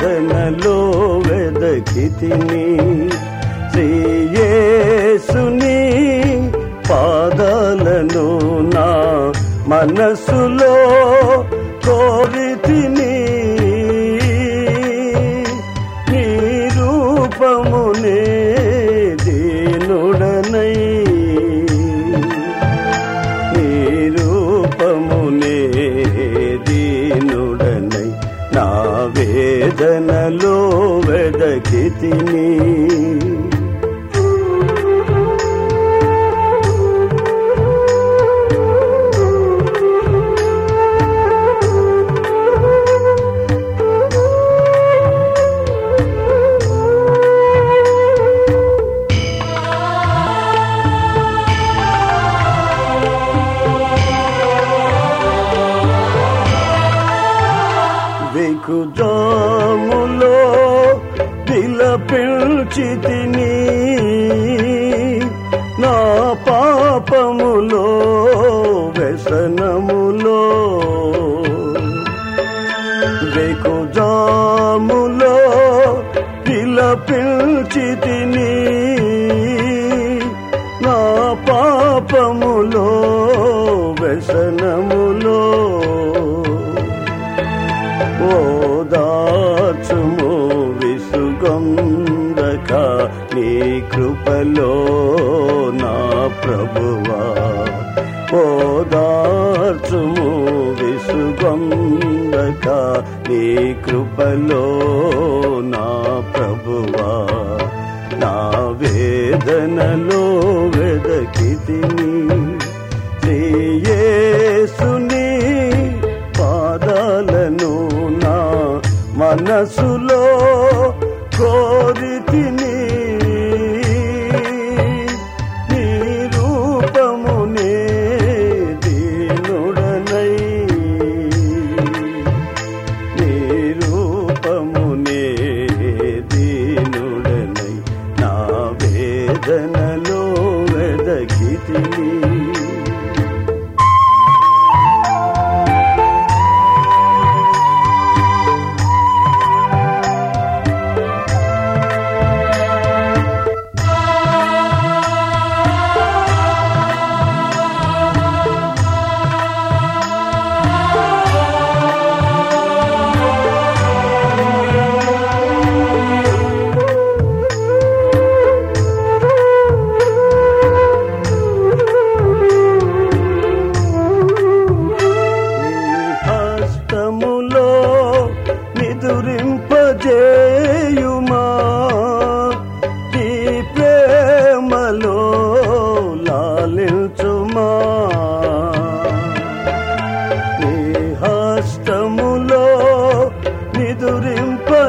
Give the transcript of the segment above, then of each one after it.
సాధనలో వెదకితిని. శ్రీయేసుని పాదాలను నా మనసులో కోరితిని. వేదనలో వెదకితిని చితిని నా పాపములో వ్యసనములో వెకుజాములో పిలపిల్చితిని నా పాపము కృపలో నా ప్రభువా. ఓదార్చుము విసుగొందక నీ కృపలో నా ప్రభువా. నా వేదనలో వెదకితిని శ్రీయేసుని పాదాలను నా మనసులో కోరితిని వెదకితిని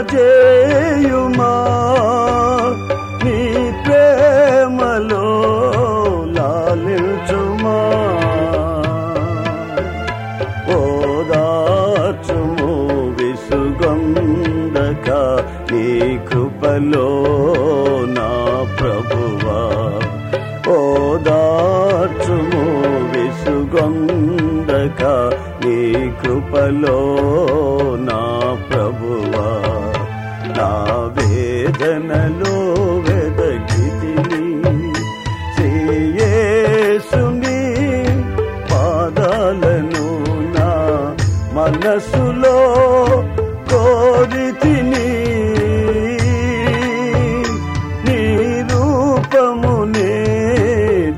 నిదురింపజేయుమా నీ ప్రేమలో లాలించుమా? ఓదాచుము విసుగందక నీ కృపలో నా ప్రభువా. ఓదాచుము విసుగందక నీ కృపలో నా మనసులో కోరి తిని నీ రూపమునే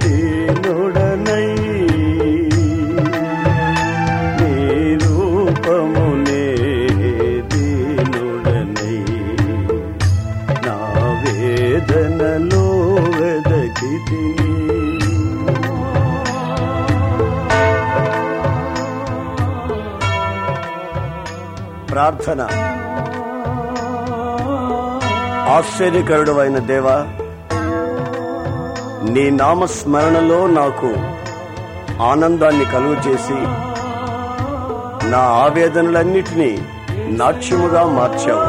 దీనుడనై. నీ రూపమునే దీనుడనై. నా వేదనలో వెదకి తిని ప్రార్థన. ఆశ్చర్యకరుడు అయిన దేవా నీ నామస్మరణలో నాకు ఆనందాన్ని కలుగు చేసి నా ఆవేదనలన్నిటినీ నాట్యముగా మార్చావు.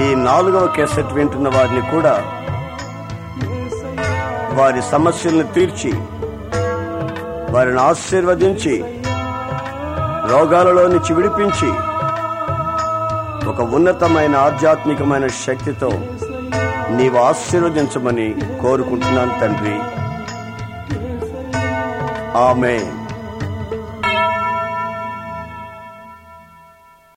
ఈ నాలుగవ కేసెట్ వింటున్న వారిని కూడా వారి సమస్యలను తీర్చి వారిని ఆశీర్వదించి రోగాలలో నుంచి విడిపించి ఒక ఉన్నతమైన ఆధ్యాత్మికమైన శక్తితో నీవు ఆశీర్వదించమని కోరుకుంటున్నాను తండ్రి. ఆమె